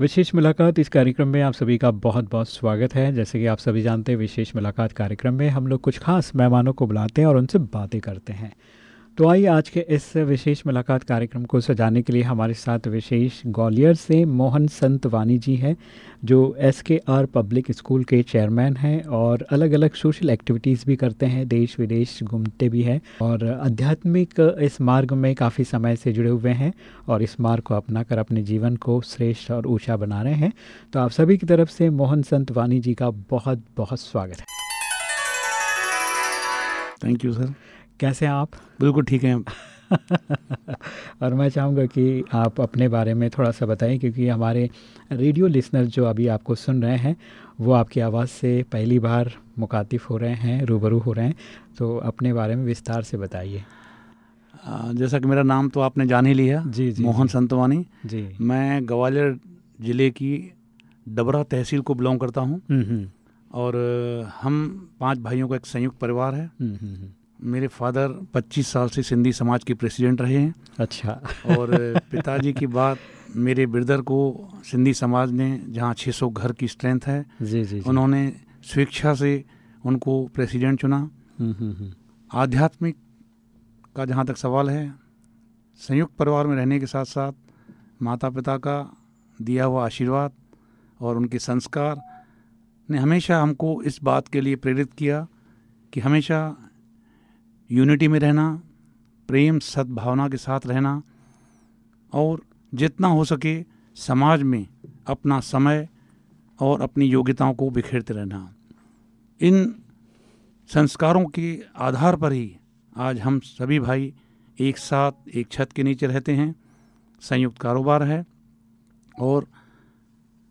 विशेष मुलाकात इस कार्यक्रम में आप सभी का बहुत बहुत स्वागत है। जैसे कि आप सभी जानते हैं, विशेष मुलाकात कार्यक्रम में हम लोग कुछ खास मेहमानों को बुलाते हैं और उनसे बातें करते हैं। तो आइए आज के इस विशेष मुलाकात कार्यक्रम को सजाने के लिए हमारे साथ विशेष ग्वालियर से मोहन संत वानी जी हैं, जो S K R public school के चेयरमैन हैं और अलग अलग सोशल एक्टिविटीज़ भी करते हैं, देश विदेश घूमते भी हैं और आध्यात्मिक इस मार्ग में काफ़ी समय से जुड़े हुए हैं और इस मार्ग को अपना कर अपने जीवन को श्रेष्ठ और ऊँचा बना रहे हैं। तो आप सभी की तरफ़ से मोहन संत वानी जी का बहुत बहुत स्वागत है। थैंक यू सर कैसे हैं आप? बिल्कुल ठीक हैं। और मैं चाहूँगा कि आप अपने बारे में थोड़ा सा बताएँ क्योंकि हमारे रेडियो लिसनर जो अभी आपको सुन रहे हैं वो आपकी आवाज़ से पहली बार मुखातिफ हो रहे हैं रूबरू हो रहे हैं। तो अपने बारे में विस्तार से बताइए। जैसा कि मेरा नाम तो आपने जान ही लिया जी जी मोहन संतवानी। जी। मैं ग्वालियर ज़िले की डबरा तहसील को बिलोंग करता हूँ। हम्म, हम्म, और हम पाँच भाइयों का एक संयुक्त परिवार है। हम्म। मेरे फादर 25 साल से सिंधी समाज के प्रेसिडेंट रहे हैं। अच्छा। और पिताजी की बात मेरे ब्रदर को सिंधी समाज ने जहाँ 600 घर की स्ट्रेंथ है जी जी जी। उन्होंने स्वेच्छा से उनको प्रेसिडेंट चुना। हम्म, हम्म, हम्म। आध्यात्मिक का जहाँ तक सवाल है संयुक्त परिवार में रहने के साथ साथ माता पिता का दिया हुआ आशीर्वाद और उनके संस्कार ने हमेशा हमको इस बात के लिए प्रेरित किया कि हमेशा यूनिटी में रहना, प्रेम सद्भावना के साथ रहना, और जितना हो सके समाज में अपना समय और अपनी योग्यताओं को बिखेरते रहना। इन संस्कारों के आधार पर ही आज हम सभी भाई एक साथ, एक छत के नीचे रहते हैं। संयुक्त कारोबार है। और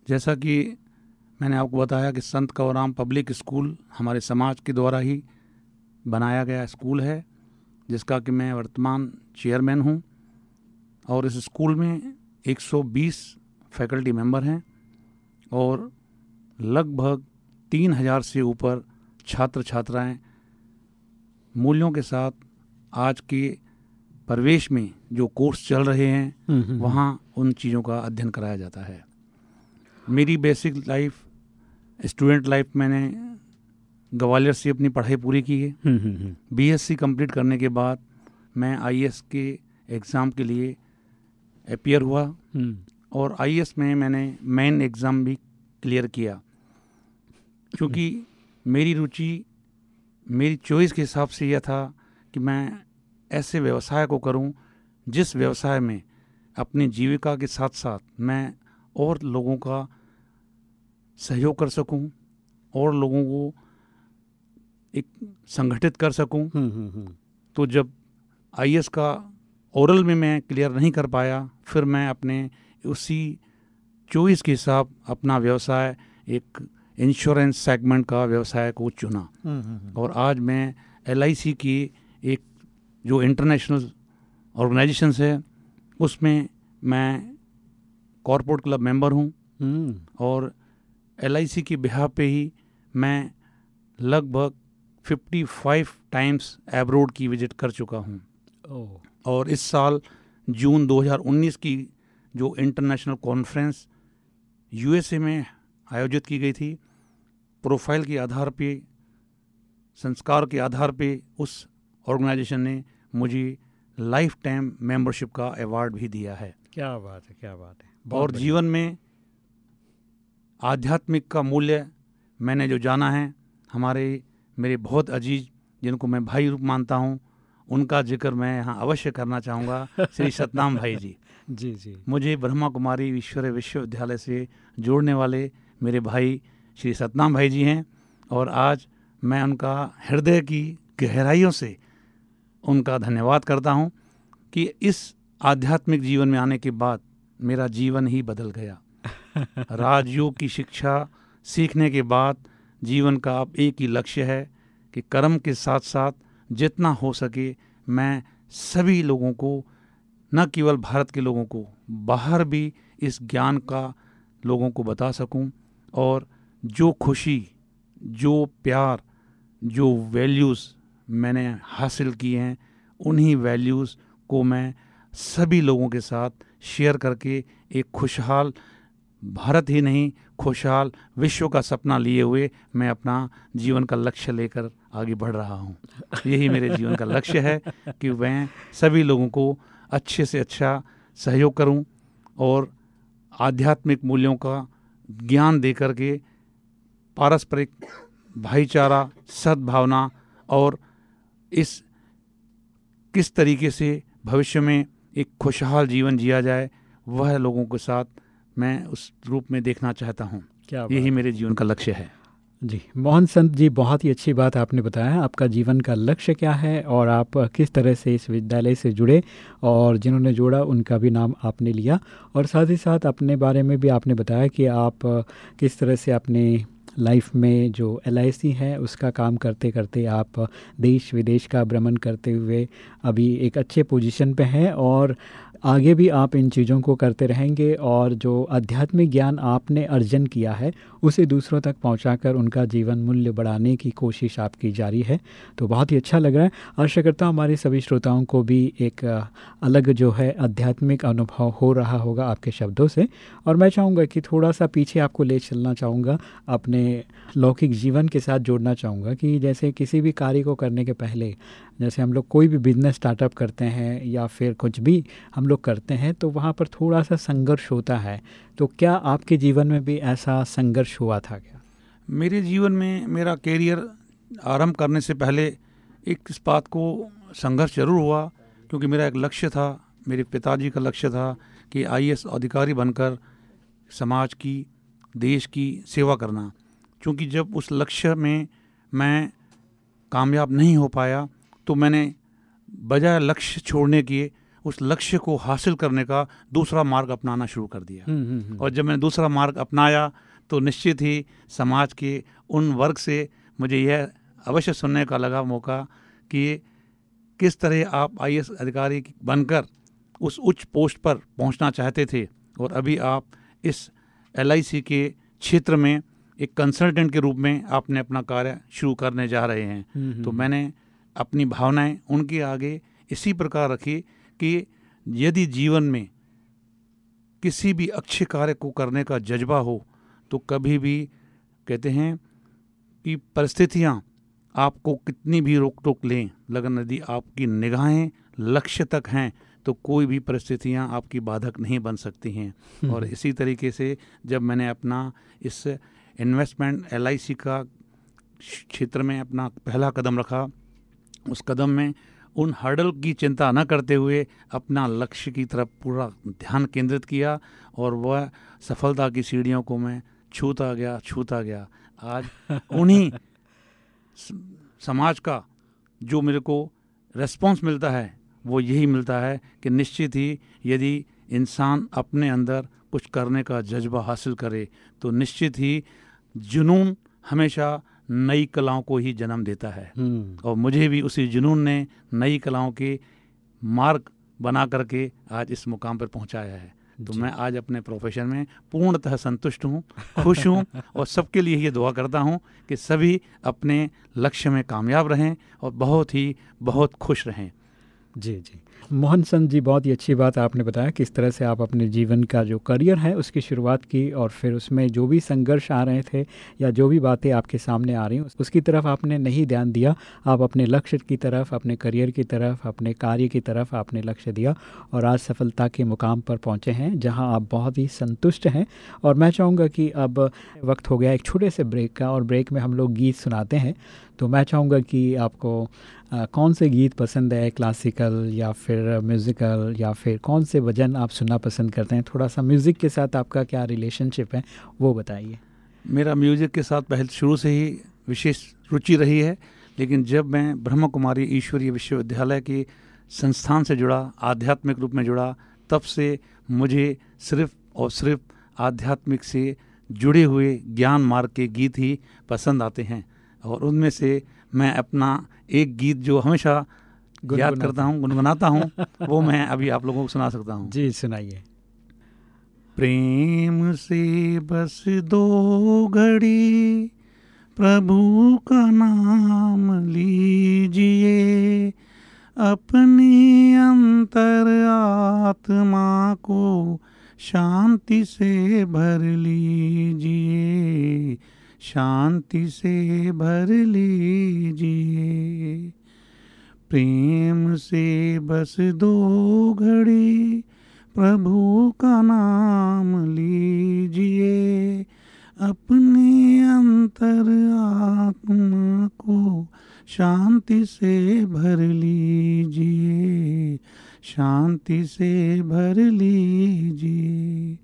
जैसा कि मैंने आपको बताया कि संत कवराम पब्लिक स्कूल हमारे समाज के द्वारा ही बनाया गया स्कूल है जिसका कि मैं वर्तमान चेयरमैन हूँ और इस स्कूल में 120 फैकल्टी मेंबर हैं और लगभग तीन हज़ार से ऊपर छात्र छात्राएँ मूल्यों के साथ आज के परिवेश में जो कोर्स चल रहे हैं हम्म, हम्म, वहाँ उन चीज़ों का अध्ययन कराया जाता है। मेरी बेसिक लाइफ स्टूडेंट लाइफ मैंने ग्वालियर से अपनी पढ़ाई पूरी की है। हम्म, हम्म, हम्म। बीएससी कंप्लीट करने के बाद मैं आईएएस के एग्ज़ाम के लिए अपियर हुआ। हम्म, और आईएएस में मैंने मेन एग्ज़ाम भी क्लियर किया। क्योंकि मेरी रुचि मेरी चॉइस के हिसाब से यह था कि मैं ऐसे व्यवसाय को करूँ जिस व्यवसाय में अपनी जीविका के साथ साथ मैं और लोगों का सहयोग कर सकूँ और लोगों को एक संगठित कर सकूँ हम्म, हम्म, हम्म। तो जब आई का ओरल में मैं क्लियर नहीं कर पाया फिर मैं अपने उसी चॉइस के हिसाब अपना व्यवसाय एक इंश्योरेंस सेगमेंट का व्यवसाय को चुना। और आज मैं एलआईसी की एक जो इंटरनेशनल ऑर्गेनाइजेशन है उसमें मैं कॉरपोरेट क्लब मेंबर हूँ और LIC की बिहार पे ही मैं लगभग 55 टाइम्स एब्रोड की विज़िट कर चुका हूँ। और इस साल जून 2019 की जो इंटरनेशनल कॉन्फ्रेंस यूएसए में आयोजित की गई थी प्रोफ़ाइल के आधार पे संस्कार के आधार पे उस ऑर्गेनाइजेशन ने मुझे लाइफ टाइम मेंबरशिप का अवार्ड भी दिया है। क्या बात है क्या बात है। और जीवन में आध्यात्मिक का मूल्य मैंने जो जाना है हमारे मेरे बहुत अज़ीज़ जिनको मैं भाई रूप मानता हूँ उनका ज़िक्र मैं यहाँ अवश्य करना चाहूँगा श्री सतनाम भाई जी। जी जी। मुझे ब्रह्मा कुमारी ईश्वरीय विश्वविद्यालय से जोड़ने वाले मेरे भाई श्री सतनाम भाई जी हैं और आज मैं उनका हृदय की गहराइयों से उनका धन्यवाद करता हूँ कि इस आध्यात्मिक जीवन में आने के बाद मेरा जीवन ही बदल गया। राजयोग की शिक्षा सीखने के बाद जीवन का अब एक ही लक्ष्य है कि कर्म के साथ साथ जितना हो सके मैं सभी लोगों को, न केवल भारत के लोगों को, बाहर भी इस ज्ञान का लोगों को बता सकूँ और जो खुशी, जो प्यार, जो वैल्यूज़ मैंने हासिल किए हैं, उन्हीं वैल्यूज़ को मैं सभी लोगों के साथ शेयर करके एक खुशहाल भारत ही नहीं, खुशहाल विश्व का सपना लिए हुए मैं अपना जीवन का लक्ष्य लेकर आगे बढ़ रहा हूँ। यही मेरे जीवन का लक्ष्य है कि मैं सभी लोगों को अच्छे से अच्छा सहयोग करूँ और आध्यात्मिक मूल्यों का ज्ञान दे करके पारस्परिक भाईचारा, सद्भावना और इस किस तरीके से भविष्य में एक खुशहाल जीवन जिया जाए, वह लोगों के साथ मैं उस रूप में देखना चाहता हूँ। क्या यही मेरे जीवन का लक्ष्य है। जी मोहन संत जी बहुत ही अच्छी बात आपने बताया। आपका जीवन का लक्ष्य क्या है और आप किस तरह से इस विद्यालय से जुड़े और जिन्होंने जोड़ा उनका भी नाम आपने लिया। और साथ ही साथ अपने बारे में भी आपने बताया कि आप किस तरह से अपने लाइफ में जो LIC है उसका काम करते करते आप देश विदेश का भ्रमण करते हुए अभी एक अच्छे पोजीशन पे हैं और आगे भी आप इन चीज़ों को करते रहेंगे और जो आध्यात्मिक ज्ञान आपने अर्जन किया है, उसे दूसरों तक पहुंचाकर उनका जीवन मूल्य बढ़ाने की कोशिश आपकी जारी है। तो बहुत ही अच्छा लग रहा है। आशा करता हूँ हमारे सभी श्रोताओं को भी एक अलग जो है आध्यात्मिक अनुभव हो रहा होगा आपके शब्दों से। और मैं चाहूँगा कि थोड़ा सा पीछे आपको ले चलना चाहूँगा, अपने लौकिक जीवन के साथ जोड़ना चाहूँगा कि जैसे किसी भी कार्य को करने के पहले, जैसे हम लोग कोई भी बिज़नेस स्टार्टअप करते हैं या फिर कुछ भी, हम लोग करते हैं तो वहाँ पर थोड़ा सा संघर्ष होता है। तो क्या आपके जीवन में भी ऐसा संघर्ष हुआ था क्या? मेरे जीवन में मेरा कैरियर आरंभ करने से पहले एक इस बात को संघर्ष ज़रूर हुआ, क्योंकि मेरा एक लक्ष्य था, मेरे पिताजी का लक्ष्य था कि आई अधिकारी बनकर समाज की, देश की सेवा करना। क्योंकि जब उस लक्ष्य में मैं कामयाब नहीं हो पाया तो मैंने बजाय लक्ष्य छोड़ने के उस लक्ष्य को हासिल करने का दूसरा मार्ग अपनाना शुरू कर दिया। हम्म, हम्म, हम्म। और जब मैंने दूसरा मार्ग अपनाया तो निश्चित ही समाज के उन वर्ग से मुझे यह अवश्य सुनने का लगा मौका कि किस तरह आप आई अधिकारी बनकर उस उच्च पोस्ट पर पहुँचना चाहते थे। और अभी आप इस एलआईसी के क्षेत्र में एक कंसल्टेंट के रूप में आपने अपना कार्य शुरू करने जा रहे हैं। तो मैंने अपनी भावनाएँ उनके आगे इसी प्रकार रखी कि यदि जीवन में किसी भी अच्छे कार्य को करने का जज्बा हो तो कभी भी कहते हैं कि परिस्थितियाँ आपको कितनी भी रोक टोक लें लगन यदि आपकी निगाहें लक्ष्य तक हैं तो कोई भी परिस्थितियाँ आपकी बाधक नहीं बन सकती हैं हम्म। और इसी तरीके से जब मैंने अपना इस इन्वेस्टमेंट एलआईसी का क्षेत्र में अपना पहला कदम रखा उस कदम में उन हर्डल की चिंता न करते हुए अपना लक्ष्य की तरफ़ पूरा ध्यान केंद्रित किया और वह सफलता की सीढ़ियों को मैं छूता गया छूता गया। आज उन्हीं समाज का जो मेरे को रेस्पॉन्स मिलता है वो यही मिलता है कि निश्चित ही यदि इंसान अपने अंदर कुछ करने का जज्बा हासिल करे तो निश्चित ही जुनून हमेशा नई कलाओं को ही जन्म देता है। हम्म। और मुझे भी उसी जुनून ने नई कलाओं के मार्ग बना करके आज इस मुकाम पर पहुँचाया है। तो मैं आज अपने प्रोफेशन में पूर्णतः संतुष्ट हूँ खुश हूँ और सबके लिए ये दुआ करता हूँ कि सभी अपने लक्ष्य में कामयाब रहें और बहुत ही बहुत खुश रहें। जी जी। मोहन संत जी बहुत ही अच्छी बात आपने बताया किस तरह से आप अपने जीवन का जो करियर है उसकी शुरुआत की और फिर उसमें जो भी संघर्ष आ रहे थे या जो भी बातें आपके सामने आ रही हैं उसकी तरफ़ आपने नहीं ध्यान दिया। आप अपने लक्ष्य की तरफ़ अपने करियर की तरफ़ अपने कार्य की तरफ़ आपने लक्ष्य दिया और आज सफलता के मुकाम पर पहुँचे हैं जहाँ आप बहुत ही संतुष्ट हैं। और मैं चाहूँगा कि अब वक्त हो गया एक छोटे से ब्रेक का और ब्रेक में हम लोग गीत सुनाते हैं। तो मैं चाहूँगा कि आपको आ, कौन से गीत पसंद है क्लासिकल या फिर म्यूज़िकल या फिर कौन से भजन आप सुनना पसंद करते हैं? थोड़ा सा म्यूज़िक के साथ आपका क्या रिलेशनशिप है, वो बताइए। मेरा म्यूज़िक के साथ पहले शुरू से ही विशेष रुचि रही है, लेकिन जब मैं ब्रह्म कुमारी ईश्वरीय विश्वविद्यालय के संस्थान से जुड़ा, आध्यात्मिक रूप में जुड़ा, तब से मुझे सिर्फ़ और सिर्फ़ आध्यात्मिक से जुड़े हुए ज्ञान मार्ग के गीत ही पसंद आते हैं। और उनमें से मैं अपना एक गीत जो हमेशा याद करता हूँ गुनगुनाता हूँ वो मैं अभी आप लोगों को सुना सकता हूँ। जी सुनाइए। प्रेम से बस दो घड़ी प्रभु का नाम लीजिए। अपनी अंतर आत्मा को शांति से भर लीजिए शांति से भर लीजिए। प्रेम से बस दो घड़ी प्रभु का नाम लीजिए। अपने अंतर आत्मा को शांति से भर लीजिए। शांति से भर लीजिए।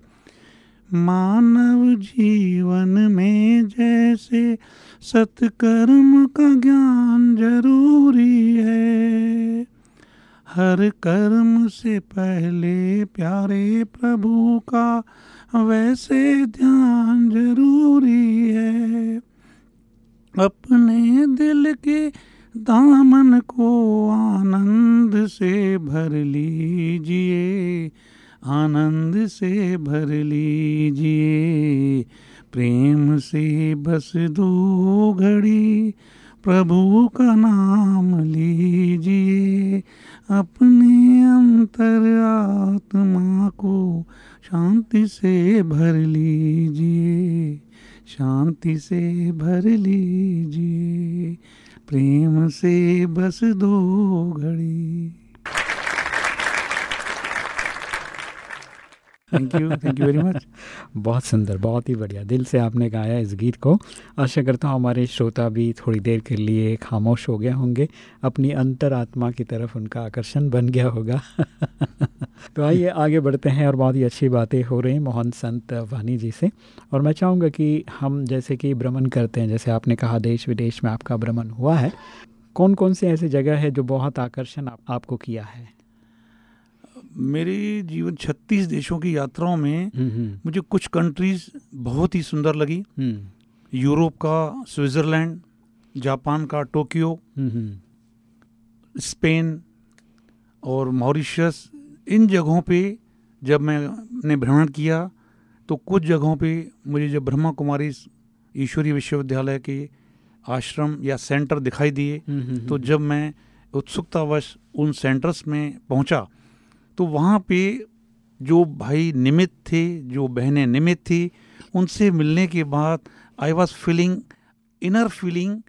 मानव जीवन में जैसे सत्कर्म का ज्ञान ज़रूरी है। हर कर्म से पहले प्यारे प्रभु का वैसे ध्यान ज़रूरी है। अपने दिल के दामन को आनंद से भर लीजिए, आनंद से भर लीजिए। प्रेम से बस दो घड़ी प्रभु का नाम लीजिए। अपने अंतर आत्मा को शांति से भर लीजिए। शांति से भर लीजिए। प्रेम से बस दो घड़ी thank you thank you very much बहुत सुंदर बहुत ही बढ़िया। दिल से आपने गाया इस गीत को। आशा करता हूँ हमारे श्रोता भी थोड़ी देर के लिए खामोश हो गए होंगे। अपनी अंतरात्मा की तरफ़ उनका आकर्षण बन गया होगा। तो आइए आगे बढ़ते हैं और बहुत ही अच्छी बातें हो रही हैं मोहन संत वानी जी से। और मैं चाहूँगा कि हम जैसे कि भ्रमण करते हैं जैसे आपने कहा देश विदेश में आपका भ्रमण हुआ है। कौन कौन सी ऐसी जगह है जो बहुत आकर्षण आप, आपको किया है? मेरे जीवन 36 देशों की यात्राओं में मुझे कुछ कंट्रीज़ बहुत ही सुंदर लगी। यूरोप का स्विट्ज़रलैंड जापान का टोक्यो स्पेन और मॉरिशस। इन जगहों पे जब मैंने भ्रमण किया तो कुछ जगहों पे मुझे जब ब्रह्मा कुमारी ईश्वरीय विश्वविद्यालय के आश्रम या सेंटर दिखाई दिए तो जब मैं उत्सुकतावश उन सेंटर्स में पहुँचा तो वहाँ पे जो भाई निमित थे, जो बहनें निमित थी, उनसे मिलने के बाद I was feeling inner feeling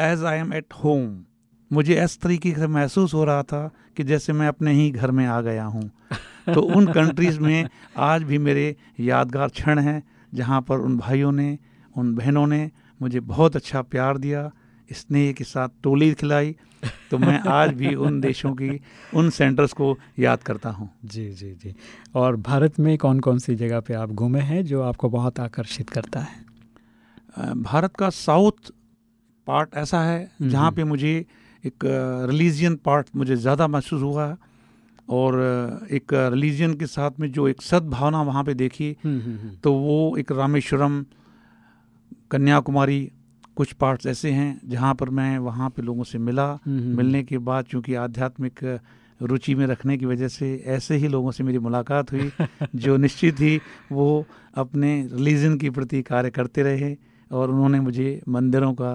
as I am at home मुझे इस तरीके से महसूस हो रहा था कि जैसे मैं अपने ही घर में आ गया हूँ। तो उन कंट्रीज़ में आज भी मेरे यादगार क्षण हैं, जहाँ पर उन भाइयों ने, उन बहनों ने मुझे बहुत अच्छा प्यार दिया। स्नेह के साथ टोली खिलाई तो मैं आज भी उन देशों की उन सेंटर्स को याद करता हूँ। जी जी जी। और भारत में कौन कौन सी जगह पे आप घूमे हैं जो आपको बहुत आकर्षित करता है? भारत का साउथ पार्ट ऐसा है हम्म, जहाँ हम्म। पे मुझे एक रिलीजियन पार्ट मुझे ज़्यादा महसूस हुआ और एक रिलीजियन के साथ में जो एक सद्भावना वहाँ पे देखी हम्म, तो वो एक रामेश्वरम कन्याकुमारी कुछ पार्ट्स ऐसे हैं जहाँ पर मैं वहाँ पे लोगों से मिला हम्म, हम्म। मिलने के बाद चूँकि आध्यात्मिक रुचि में रखने की वजह से ऐसे ही लोगों से मेरी मुलाकात हुई जो निश्चित ही वो अपने रिलीजन के प्रति कार्य करते रहे और उन्होंने मुझे मंदिरों का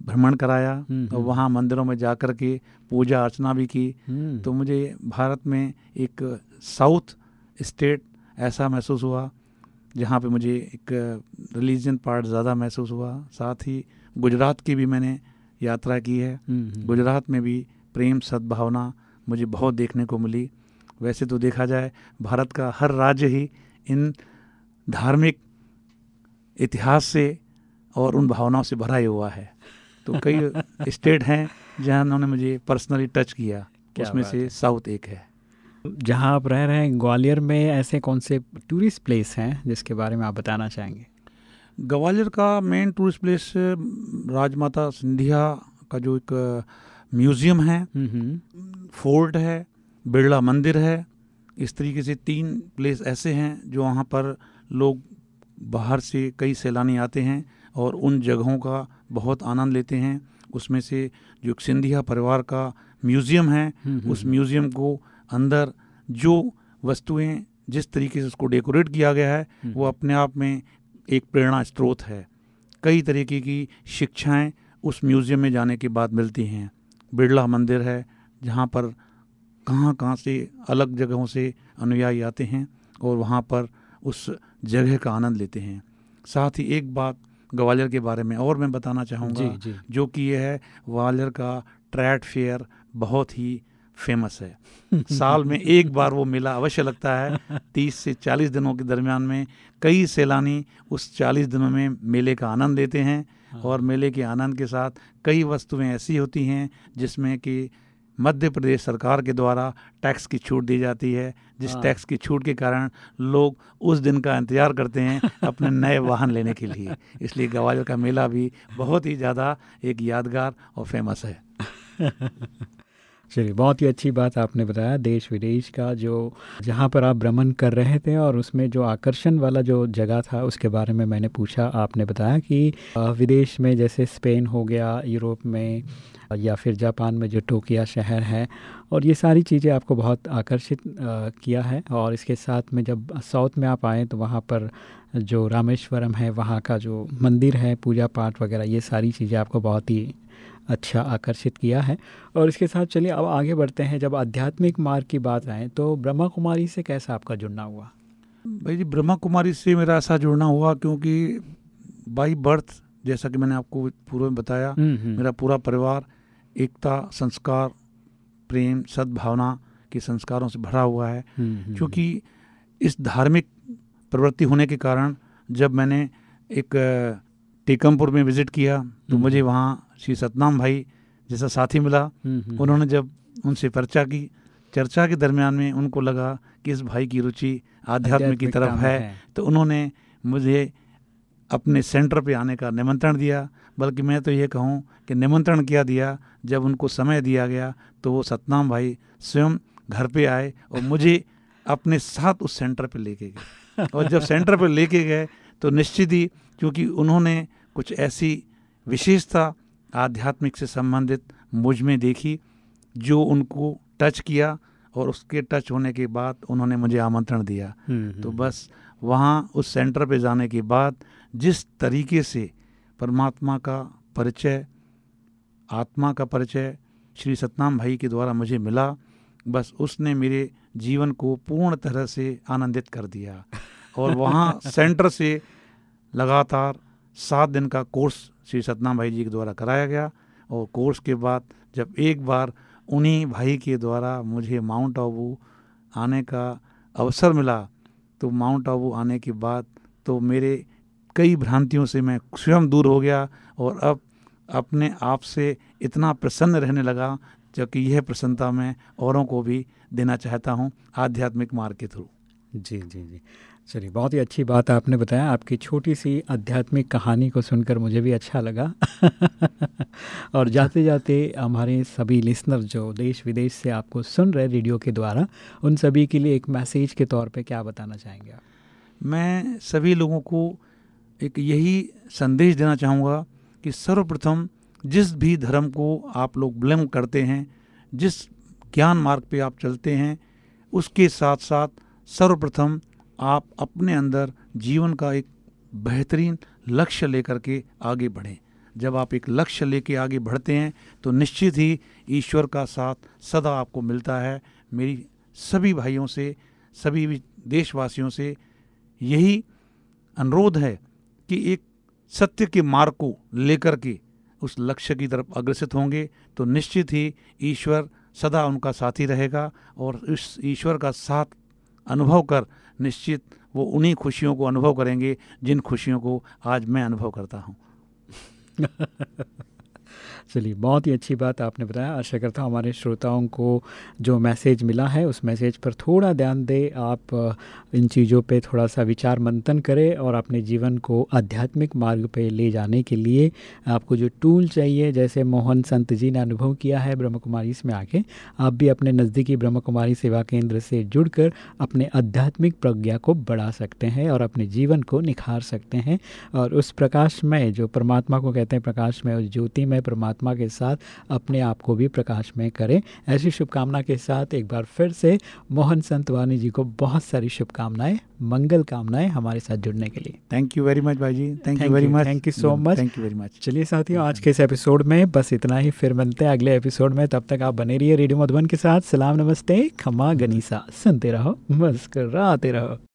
भ्रमण कराया हम्म, और वहाँ मंदिरों में जा कर के पूजा अर्चना भी की। तो मुझे भारत में एक साउथ स्टेट ऐसा महसूस हुआ जहाँ पे मुझे एक रिलीजन पार्ट ज़्यादा महसूस हुआ। साथ ही गुजरात की भी मैंने यात्रा की है। हम्म, हम्म। गुजरात में भी प्रेम सद्भावना मुझे बहुत देखने को मिली। वैसे तो देखा जाए भारत का हर राज्य ही इन धार्मिक इतिहास से और उन भावनाओं से भरा ही हुआ है। तो कई स्टेट हैं जहाँ उन्होंने मुझे पर्सनली टच किया। उसमें से साउथ एक है। जहाँ आप रह रहे हैं ग्वालियर में ऐसे कौन से टूरिस्ट प्लेस हैं जिसके बारे में आप बताना चाहेंगे? ग्वालियर का main tourist place Rajmata Scindia का जो एक म्यूज़ियम है फोर्ट है बिरला मंदिर है इस तरीके से तीन प्लेस ऐसे हैं जो वहाँ पर लोग बाहर से कई सैलानी आते हैं और उन जगहों का बहुत आनंद लेते हैं। उसमें से जो सिंधिया परिवार का म्यूज़ियम है उस म्यूज़ियम को अंदर जो वस्तुएँ जिस तरीके से उसको डेकोरेट किया गया है वो अपने आप में एक प्रेरणा स्रोत है। कई तरीके की शिक्षाएँ उस म्यूज़ियम में जाने के बाद मिलती हैं। बिरला मंदिर है जहाँ पर कहाँ कहाँ से अलग जगहों से अनुयायी आते हैं और वहाँ पर उस जगह का आनंद लेते हैं। साथ ही एक बात ग्वालियर के बारे में और मैं बताना चाहूँगा जो कि यह है ग्वालियर का ट्रैड फेयर बहुत ही फ़ेमस है साल में एक बार वो मेला अवश्य लगता है तीस से चालीस दिनों के दरमियान में कई सैलानी उस चालीस दिनों में मेले का आनंद लेते हैं हाँ। और मेले के आनंद के साथ कई वस्तुएँ ऐसी होती हैं जिसमें कि मध्य प्रदेश सरकार के द्वारा टैक्स की छूट दी जाती है जिस हाँ। टैक्स की छूट के कारण लोग उस दिन का इंतज़ार करते हैं अपने नए वाहन लेने के लिए इसलिए ग्वालियर का मेला भी बहुत ही ज़्यादा एक यादगार और फ़ेमस है चलिए, बहुत ही अच्छी बात आपने बताया, देश विदेश का जो, जहाँ पर आप भ्रमण कर रहे थे और उसमें जो आकर्षण वाला जो जगह था, उसके बारे में मैंने पूछा, आपने बताया कि विदेश में जैसे स्पेन हो गया, यूरोप में, या फिर जापान में जो टोकिया शहर है, और ये सारी चीज़ें आपको बहुत आकर्षित किया है और इसके साथ में जब साउथ में आप आएँ तो वहाँ पर जो रामेश्वरम है, वहाँ का जो मंदिर है, पूजा पाठ वगैरह, ये सारी चीज़ें आपको बहुत ही अच्छा आकर्षित किया है। और इसके साथ चलिए अब आगे बढ़ते हैं। जब आध्यात्मिक मार्ग की बात आए तो ब्रह्मा कुमारी से कैसा आपका जुड़ना हुआ? भाई जी ब्रह्मा कुमारी से मेरा ऐसा जुड़ना हुआ क्योंकि बाई बर्थ जैसा कि मैंने आपको पूर्व में बताया हम्म, हम्म। मेरा पूरा परिवार एकता संस्कार प्रेम सद्भावना के संस्कारों से भरा हुआ है। हम्म, क्योंकि इस धार्मिक प्रवृत्ति होने के कारण जब मैंने एक टीकमपुर में विज़िट किया तो मुझे वहाँ श्री सतनाम भाई जैसा साथी मिला। हम्म, हम्म। उन्होंने जब उनसे चर्चा की चर्चा के दरमियान में उनको लगा कि इस भाई की रुचि आध्यात्म की तरफ़ है, है। तो उन्होंने मुझे अपने सेंटर पे आने का निमंत्रण दिया। बल्कि मैं तो ये कहूँ कि निमंत्रण किया दिया जब उनको समय दिया गया तो वो सतनाम भाई स्वयं घर पे आए और मुझे अपने साथ उस सेंटर पे लेके गए। और जब सेंटर पे लेके गए तो निश्चित ही क्योंकि उन्होंने कुछ ऐसी विशेषता आध्यात्मिक से संबंधित मुझमें देखी जो उनको टच किया और उसके टच होने के बाद उन्होंने मुझे आमंत्रण दिया हम्म, तो हम्म। बस वहाँ उस सेंटर पे जाने के बाद जिस तरीके से परमात्मा का परिचय आत्मा का परिचय श्री सतनाम भाई के द्वारा मुझे मिला बस उसने मेरे जीवन को पूर्ण तरह से आनंदित कर दिया और वहाँ सेंटर से लगातार सात दिन का कोर्स श्री सतनाम भाई जी के द्वारा कराया गया और कोर्स के बाद जब एक बार उन्हीं भाई के द्वारा मुझे माउंट आबू आने का अवसर मिला तो माउंट आबू आने के बाद तो मेरे कई भ्रांतियों से मैं स्वयं दूर हो गया और अब अपने आप से इतना प्रसन्न रहने लगा, जबकि यह प्रसन्नता मैं औरों को भी देना चाहता हूँ आध्यात्मिक मार्ग के थ्रू। जी जी जी। चलिए, बहुत ही अच्छी बात आपने बताया। आपकी छोटी सी आध्यात्मिक कहानी को सुनकर मुझे भी अच्छा लगा। और जाते जाते हमारे सभी लिसनर जो देश विदेश से आपको सुन रहे रेडियो के द्वारा, उन सभी के लिए एक मैसेज के तौर पे क्या बताना चाहेंगे आप? मैं सभी लोगों को एक यही संदेश देना चाहूँगा कि सर्वप्रथम जिस भी धर्म को आप लोग ब्लेम करते हैं, जिस ज्ञान मार्ग पे आप चलते हैं, उसके साथ साथ सर्वप्रथम आप अपने अंदर जीवन का एक बेहतरीन लक्ष्य लेकर के आगे बढ़ें। जब आप एक लक्ष्य लेके आगे बढ़ते हैं तो निश्चित ही ईश्वर का साथ सदा आपको मिलता है। मेरी सभी भाइयों से, सभी देशवासियों से यही अनुरोध है कि एक सत्य के मार्ग को लेकर के उस लक्ष्य की तरफ़ अग्रसित होंगे तो निश्चित ही ईश्वर सदा उनका साथी रहेगा और इस ईश्वर का साथ अनुभव कर निश्चित वो उन्हीं खुशियों को अनुभव करेंगे जिन खुशियों को आज मैं अनुभव करता हूँ। चलिए, बहुत ही अच्छी बात आपने बताया। आशा करता हूँ हमारे श्रोताओं को जो मैसेज मिला है, उस मैसेज पर थोड़ा ध्यान दें। आप इन चीज़ों पे थोड़ा सा विचार मंथन करें और अपने जीवन को आध्यात्मिक मार्ग पे ले जाने के लिए आपको जो टूल चाहिए, जैसे मोहन संत जी ने अनुभव किया है ब्रह्म कुमारी इसमें आके आप भी अपने नज़दीकी ब्रह्म कुमारी सेवा केंद्र से जुड़कर अपने आध्यात्मिक प्रज्ञा को बढ़ा सकते हैं और अपने जीवन को निखार सकते हैं। और उस प्रकाश में जो परमात्मा को कहते हैं प्रकाश में उस ज्योति में परमात्मा के साथ अपने आप को भी प्रकाश में करें। ऐसी शुभकामना के साथ एक बार फिर से मोहन संत वानी जी को बहुत सारी शुभकामनाएँ मंगल कामनाएँ हमारे साथ जुड़ने के लिए। थैंक यू वेरी मच भाई जी। Thank you very much thank you so much thank you very much चलिए साथियों आज के इस एपिसोड में बस इतना ही। फिर मिलते हैं अगले एपिसोड में। तब तक आप बने रहिए रेडियो मधुबन के साथ। सलाम नमस्ते। खमा गनीसा। सुनते रहो मुस्कराते रहो।